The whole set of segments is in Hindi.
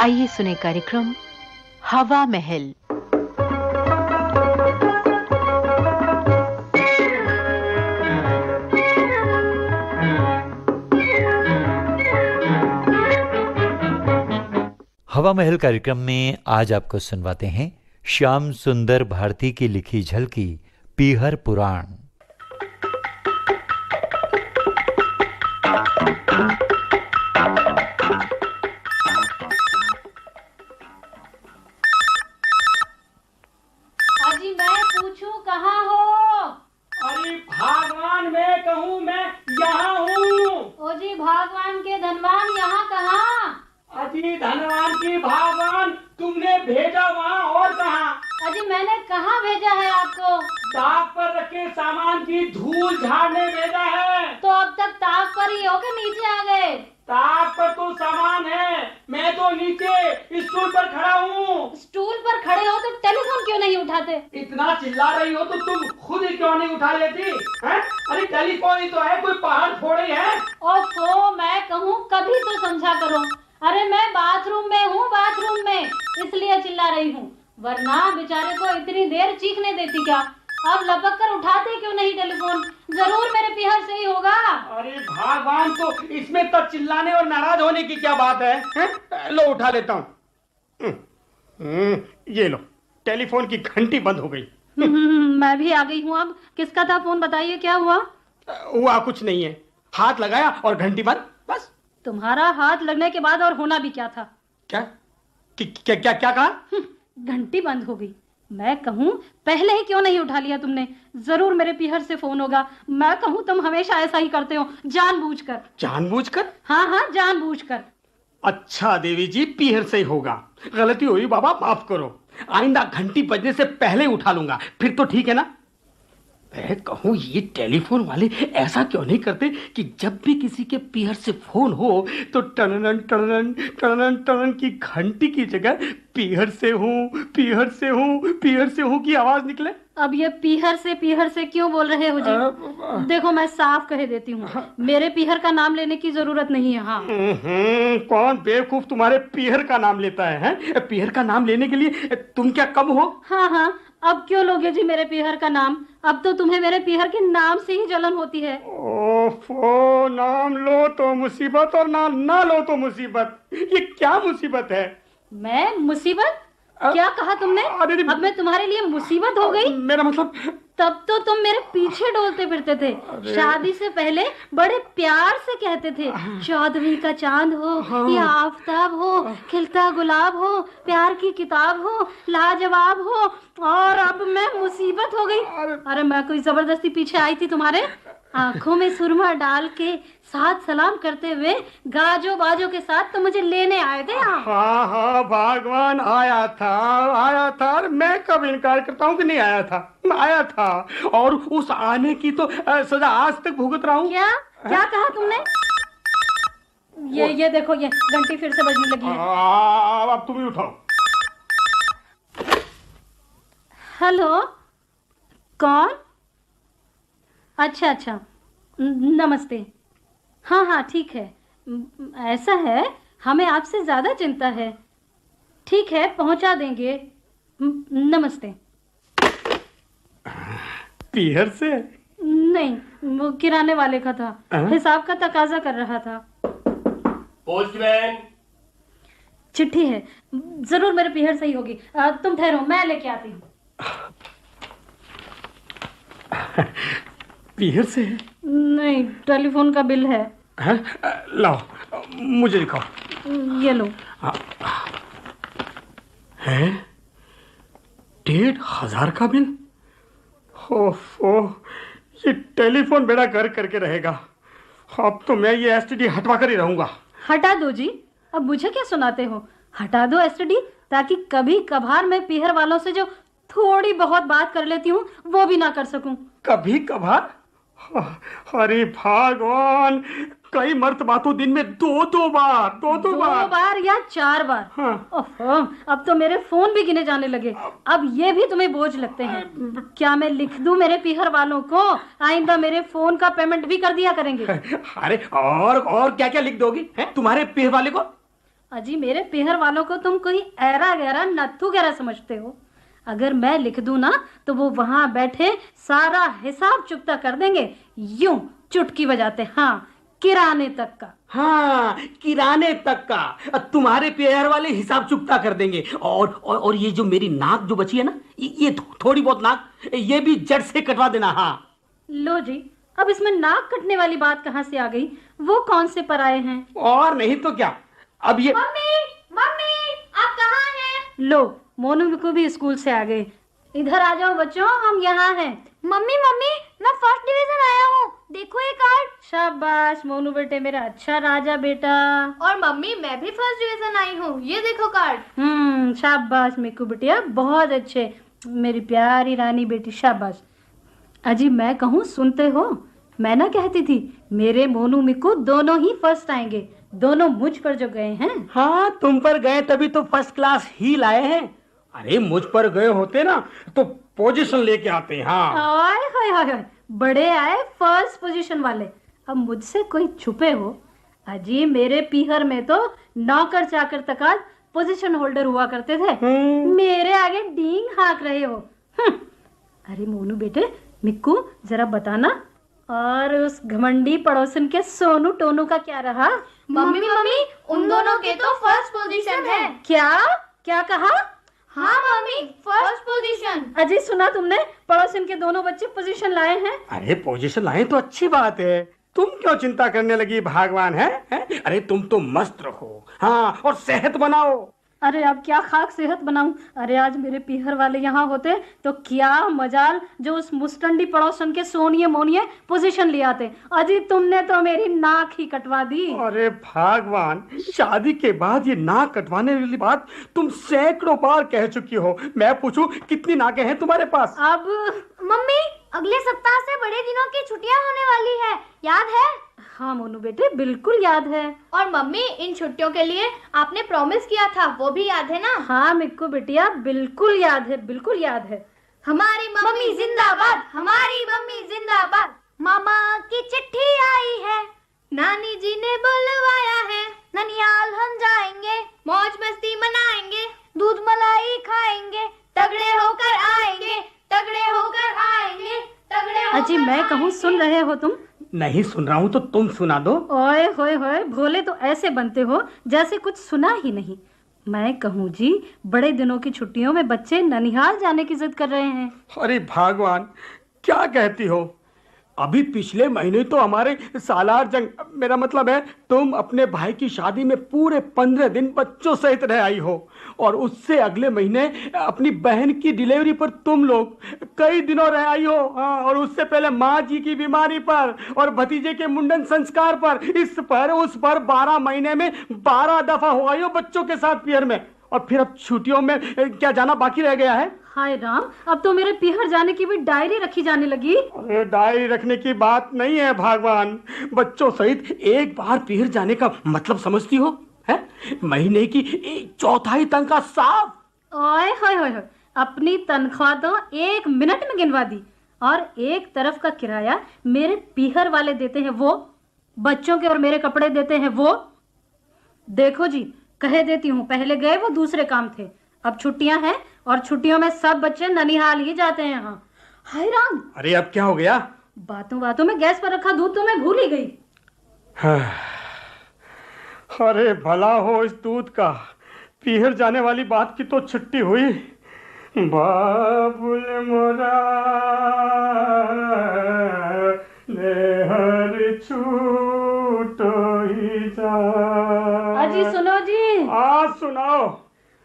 आइए सुने कार्यक्रम हवा महल। हवा महल कार्यक्रम में आज आपको सुनवाते हैं श्याम सुंदर भारती की लिखी झलकी पीहर पुराण। धूल झाड़ने भेजा है। तो अब तक ताक पर ही हो के नीचे आ गए? ताक पर तो सामान है। मैं तो नीचे स्टूल पर खड़ा हूँ। स्टूल पर खड़े हो तो टेलीफोन क्यों नहीं उठाते? इतना चिल्ला रही हो तो तुम खुद ही क्यों नहीं उठा लेती? हैं? अरे टेलीफोन ही तो है कोई पहाड़ फोड़ी है। ओफो मैं कहूँ कभी तो समझा करो। अरे मैं बाथरूम में हूँ बाथरूम में इसलिए चिल्ला रही हूँ। वरना बेचारे को इतनी देर चीखने देती क्या? अब लपक कर उठाते क्यों नहीं टेलीफोन? ज़रूर मेरे पिहर से ही होगा। अरे भगवान तो इसमें तब चिल्लाने और नाराज़ होने की क्या बात है, हैं? लो उठा लेता हूँ। हम्म, हम्म, ये लो टेलीफोन की घंटी बंद हो गई। हम्म, मैं भी आ गई हूँ अब। किसका था फ़ोन बताइए क्या हुआ? हुआ कुछ नहीं है। हाथ लगाया और घंटी बंद बस। तुम्हारा हाथ लगने के बाद और होना भी क्या था? क्या? क्या क्या क्या कहा? घंटी बंद हो गई। मैं कहूँ पहले ही क्यों नहीं उठा लिया तुमने? ज़रूर मेरे पीहर से फ़ोन होगा। मैं कहूँ तुम हमेशा ऐसा ही करते हो जानबूझकर। जानबूझकर? हाँ हाँ जानबूझकर। अच्छा देवी जी पीहर से ही होगा। गलती हुई बाबा माफ़ करो। आइंदा घंटी बजने से पहले उठा लूँगा। फिर तो ठीक है ना? मैं कहूँ, ये टेलीफोन वाले ऐसा क्यों नहीं करते कि जब भी किसी के पीहर से फ़ोन हो तो टनन टनन टनन टनन की घंटी की जगह पीहर से हूँ, पीहर से हूँ, पीहर से हूँ की आवाज़ निकले। अब ये पीहर से पीहर से क्यों बोल रहे हो जी? देखो मैं साफ़ कह देती हूँ। मेरे पीहर का नाम लेने की ज़रूरत नहीं है हाँ। हम्म, कौन बेवकूफ़ तुम्हारे पीहर का नाम लेता है, हैं? पीहर का नाम लेने के लिए तुम क्या कम हो? हाँ हाँ अब क्यों लोगे जी मेरे पीहर का नाम? अब तो तुम्हें मेरे पीहर के नाम से ही जलन होती है। ओफो नाम लो तो मुसीबत और ना ना लो तो मुसीबत। ये क्या मुसीबत है? मैं मुसीबत? क्या कहा तुमने? अब मैं तुम्हारे लिए मुसीबत हो गई। मेरा मतलब तब तो तुम मेरे पीछे डोलते फिरते थे। शादी से पहले बड़े प्यार से कहते थे चौदहवीं का चाँद हो या आफताब हो खिलता गुलाब हो प्यार की किताब हो लाजवाब हो और अब मैं मुसीबत हो गई। अरे। मैं कोई ज़बरदस्ती पीछे आई थी तुम्हारे? आँखों में सुरमा डाल के साथ सलाम करते हुए गाजो बाजो के साथ तो मुझे लेने आए थे यहाँ। हाँ हाँ भगवान आया था आया था मैं कब इनकार करता हूँ कि नहीं आया था? आया था। और उस आने की तो सजा आज तक भुगत रहा हूँ। क्या? क्या कहा तुमने? ये ये देखो ये घंटी फिर से बजने लगी है। अब तुम ही उठाओ। हेलो? कौन? अच्छा अच्छा। नमस्ते। हाँ हाँ ठीक है। ऐसा है हमें आपसे ज़्यादा चिंता है। ठीक है पहुँचा देंगे। नमस्ते। पीहर से? नहीं वो किराने वाले का था। हाँ? हिसाब का तकाजा कर रहा था। पोस्टमैन। चिट्ठी है। ज़रूर मेरे पीहर सही होगी। तुम ठहरो मैं लेके आती हूँ। पीहर से? है नहीं टेलीफोन का बिल है। हैं? अ, लाओ मुझे दिखाओ। ये लो। है? डेढ़ हज़ार का बिल? ओफो ये टेलीफोन बेड़ा घर करके रहेगा। अब तो मैं ये एसटीडी हटवा कर ही रहूँगा। हटा दो जी। अब मुझे क्या सुनाते हो? हटा दो एसटीडी ताकि कभी कभार मैं पीहर वालों से जो थोड़ी बहुत बात कर लेती हूँ वो भी ना कर सकूँ। कभी कभार? अरे भगवान कई मर्तबा तो दिन में दो दो बार दो दो, दो बार। बार या चार बार? हाँ। ओहो, अब तो मेरे फ़ोन भी गिने जाने लगे। अब ये भी तुम्हें बोझ लगते हैं। क्या मैं लिख दूँ मेरे पीहर वालों को? आइंदा मेरे फ़ोन का पेमेंट भी कर दिया करेंगे। अरे और और क्या क्या लिख दोगी? हैं तुम्हारे पेह वाले को? अजी मेरे पेहर वालों को तुम कोई ऐरा गहरा नत्थू गहरा समझते हो। अगर मैं लिख दूँ ना तो वो वहाँ बैठे सारा हिसाब चुकता कर देंगे। यूँ चुटकी बजाते। हाँ किराने तक का। हाँ किराने तक का। तुम्हारे पेयर वाले हिसाब चुकता कर देंगे। और और, और ये जो मेरी नाक जो बची है ना ये ये थोड़ी बहुत नाक ये भी जड़ से कटवा देना हाँ। लो जी अब इसमें नाक कटने वाली बात कहाँ से आ गई? वो कौन से पर आए हैं? और नहीं तो क्या? अब ये मम्मी मम्मी आप कहाँ हैं? लो मोनू को भी स्कूल से आ गए। इधर आ जाओ बच्चों हम यहाँ हैं। मम्मी मम्मी मैं फ़र्स्ट डिवीज़न आया हूँ। देखो ये कार्ड शाबाश मोनू बेटे मेरा अच्छा राजा बेटा। और मम्मी मैं भी फ़र्स्ट डिवीज़न आई हूँ। ये देखो कार्ड हम्म शाबाश मिकू बिटिया बहुत अच्छे। मेरी प्यारी रानी बेटी शाबाश। अजी मैं कहूँ सुनते हो? मैं ना कहती थी मेरे मोनू मिकू दोनों ही फ़र्स्ट आएँगे। दोनों मुझ पर जो गए हैं। हाँ तुम पर गए तभी तो फ़र्स्ट क्लास ही लाए हैं। अरे मुझ पर गए होते ना तो पोजीशन लेके आते हैं हाँ। हाय हाय हाय। बड़े आए फ़र्स्ट पोजीशन वाले। अब मुझसे कोई छुपे हो। अजी मेरे पीहर में तो नौकर चाकर तक आज पोजीशन होल्डर हुआ करते थे। हम्म। मेरे आगे डींग हाँक रहे हो। हम्म। अरे मोनू बेटे मिक्कू जरा बताना। और उस घमंडी पड़ोसन के सोनू टोनू का क्या रहा? मम्मी मम्मी उन दोनों के तो फ़र्स्ट पोजीशन है। क्या? क्या कहा? हाँ मम्मी फ़र्स्ट पोजीशन अजय सुना तुमने? पड़ोसन के दोनों बच्चे पोजीशन लाए हैं। अरे पोजीशन लाए तो अच्छी बात है। तुम क्यों चिंता करने लगी भगवान है, है? अरे तुम तो मस्त रहो। हाँ और सेहत बनाओ। अरे अब क्या खाक सेहत बनाऊँ? अरे आज मेरे पीहर वाले यहाँ होते तो क्या मजाल जो उस मुस्टंडी पड़ोसन के सोनिए मोनिए पोजीशन ले आते। अजी तुमने तो मेरी नाक ही कटवा दी। अरे भगवान शादी के बाद ये नाक कटवाने वाली बात तुम सैकड़ों बार कह चुकी हो। मैं पूछूँ कितनी नाकें हैं तुम्हारे पास? अब मम्मी अगले सप्ताह से बड़े दिनों की छुट्टियाँ होने वाली है। याद है? हाँ मोनू बेटे बिल्कुल याद है। और मम्मी इन छुट्टियों के लिए आपने प्रॉमिस किया था वो भी याद है ना? हाँ मिक्कू बिटिया बिल्कुल याद है बिल्कुल याद है। हमारी मम्मी जिंदाबाद हमारी मम्मी जिंदाबाद। मामा की चिट्ठी आई है नानी जी ने बुलवाया है। ननियाल हम जाएँगे मौज मस्ती मनाएँगे दूध मलाई खाएँगे तगड़े होकर आएँगे तगड़े होकर आएँगे तगड़े अजी मैं कहूँ सुन रहे हो तुम? नहीं सुन रहा हूँ तो तुम सुना दो। ओए होए होए भोले तो ऐसे बनते हो जैसे कुछ सुना ही नहीं। मैं कहूँ जी बड़े दिनों की छुट्टियों में बच्चे ननिहाल जाने की जिद कर रहे हैं। अरे भगवान क्या कहती हो? अभी पिछले महीने तो हमारे सालार जंग मेरा मतलब है तुम अपने भाई की शादी में पूरे पंद्रह दिन बच्चों सहित रह आई हो। और उससे अगले महीने अपनी बहन की डिलीवरी पर तुम लोग कई दिनों रह आई हो। हाँ और उससे पहले माँ जी की बीमारी पर और भतीजे के मुंडन संस्कार पर इस पर उस पर बारह महीने में बारह दफ़ा हो आई हो बच्चों के साथ पियर में। और फिर अब छुट्टियों में क्या जाना बाकी रह गया है? हाय राम अब तो मेरे पीहर जाने की भी डायरी रखी जाने लगी। अरे डायरी रखने की बात नहीं है भगवान। बच्चों सहित एक बार पीर जाने का मतलब समझती हो? है? महीने की एक चौथाई तनख्वाह साफ़ ओए होए होए अपनी तनख्वाह तो एक मिनट में गिनवा दी। और एक तरफ़ का किराया मेरे पीहर वाले देते हैं वो बच्चों के और मेरे कपड़े देते हैं वो। देखो जी कह देती हूँ पहले गए वो दूसरे काम थे। अब छुट्टियाँ हैं और छुट्टियों में सब बच्चे ननिहाल ही जाते हैं यहाँ। हाय राम अरे अब क्या हो गया? बातों बातों में गैस पर रखा दूध तो मैं भूल ही गई। अरे भला हो इस दूध का। पीहर जाने वाली बात की तो छुट्टी हुई। बाबुल मोरा नेहर छूटो ही जा। अजी सुनो जी। आज सुनाओ।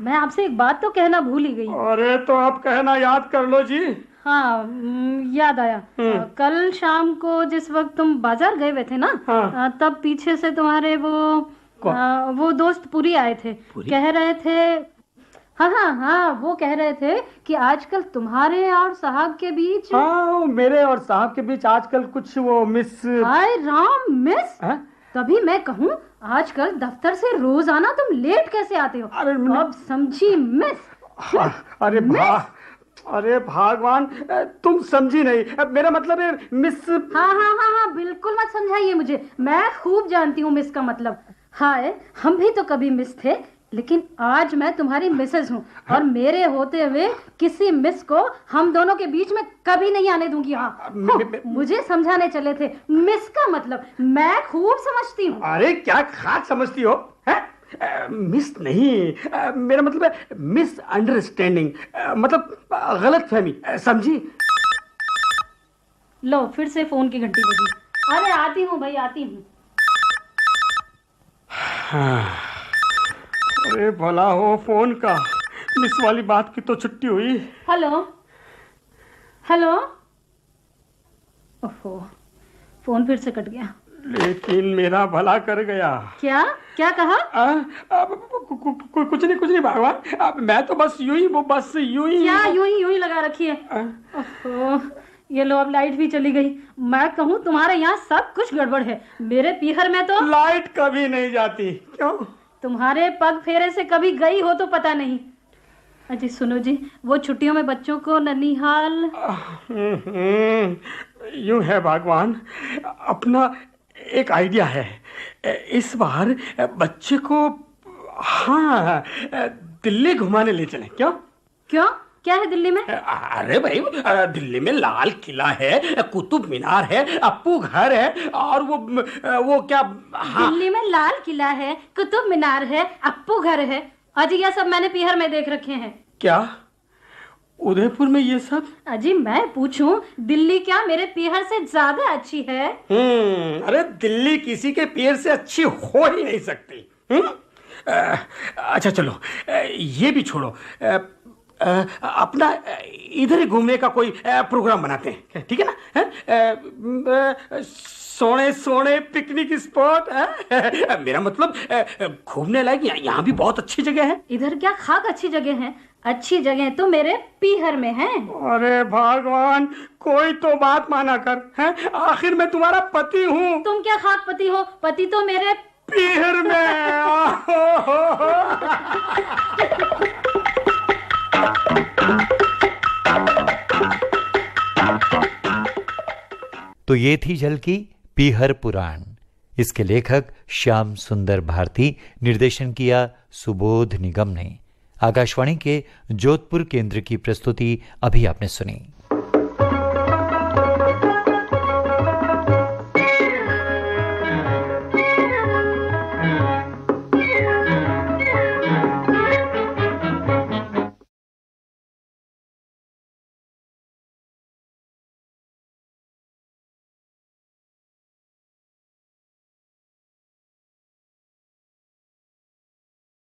मैं आपसे एक बात तो कहना भूल ही गई। अरे तो आप कहना याद कर लो जी। हाँ हम्म, याद आया। हम्म। अ, कल शाम को जिस वक्त तुम बाज़ार गए हुए थे ना हाँ। अ, तब पीछे से तुम्हारे वो कौन? अ, वो दोस्त पूरी आए थे। पुरी? कह रहे थे हाँ हाँ हाँ वो कह रहे थे कि आजकल तुम्हारे और साहब के बीच हाँ मेरे और साहब के बीच आजकल कुछ वो मिस हाय राम मिस? हैं? तभी मैं कहूँ आजकल दफ्तर से रोज आना तुम लेट कैसे आते हो? अरे मैं- अब समझी मिस। हाँ, अरे भा अरे भगवान तुम समझी नहीं। मेरा मतलब है मिस हाँ हाँ हाँ हाँ बिल्कुल मत समझाइए मुझे। मैं खूब जानती हूँ मिस का मतलब। हाय हम भी तो कभी मिस थे लेकिन आज मैं तुम्हारी मिसेज हूँ। और मेरे होते हुए किसी मिस को हम दोनों के बीच में कभी नहीं आने दूँगी मे- मुझे समझाने चले थे। मिस का मतलब मैं खूब समझती हूँ। अरे क्या खास समझती हो है? मिस नहीं अ, मेरा मतलब है मिस अंडरस्टैंडिंग मतलब गलत फहमी समझी? लो फिर से फ़ोन की घंटी बजी। अरे आती हूँ भाई आती हूँ। अरे भला हो फ़ोन का। मिस वाली बात की तो छुट्टी हुई। हेलो। हेलो। ओहो फ़ोन फिर से कट गया। लेकिन मेरा भला कर गया। क्या? क्या कहा? आ, अब कु- कु- कु- कुछ नहीं कुछ नहीं भगवान। मैं तो बस यूँ ही वो बस यूँ ही। क्या यूँ ही यूँ ही लगा रखी है? ओहो, ये लो अब लाइट भी चली गई। मैं कहूँ तुम्हारे यहाँ सब कुछ गड़बड़ है। मेरे पीहर में तो लाइट कभी नहीं जाती। क्यों? तुम्हारे पग फेरे से कभी गई हो तो पता नहीं। अजी सुनो जी वो छुट्टियों में बच्चों को ननिहाल हम्म, यूँ है भगवान। अपना एक आइडिया है। इस बार बच्चे को हाँ दिल्ली घुमाने ले चले। क्यों? क्यों? क्या है दिल्ली में? अरे भाई दिल्ली में लाल किला है कुतुब मीनार है अप्पू घर है और वो वो क्या हाँ। दिल्ली में लाल किला है कुतुब मीनार है अप्पू घर है। अजी यह सब मैंने पीहर में देख रखे हैं। क्या? उदयपुर में ये सब? अजी मैं पूछूँ दिल्ली क्या मेरे पीहर से ज़्यादा अच्छी है? हम्म अरे दिल्ली किसी के पीहर से अच्छी हो ही नहीं सकती हम्म? अच्छा चलो ये भी छोड़ो अपना इधर ही घूमने का कोई प्रोग्राम बनाते हैं। ठीक है ना? सोने सोने पिकनिक स्पॉट मेरा मतलब घूमने लायक यहाँ भी बहुत अच्छी जगह है। इधर क्या खाक अच्छी जगह है? अच्छी जगह तो मेरे पीहर में है। अरे भगवान कोई तो बात माना कर हैं? आखिर मैं तुम्हारा पति हूँ। तुम क्या खाक पति हो? पति तो मेरे पीहर तो ये थी झलकी पीहर पुराण। इसके लेखक श्याम सुंदर भारती, निर्देशन किया सुबोध निगम ने। आकाशवाणी के जोधपुर केंद्र की प्रस्तुति अभी आपने सुनी।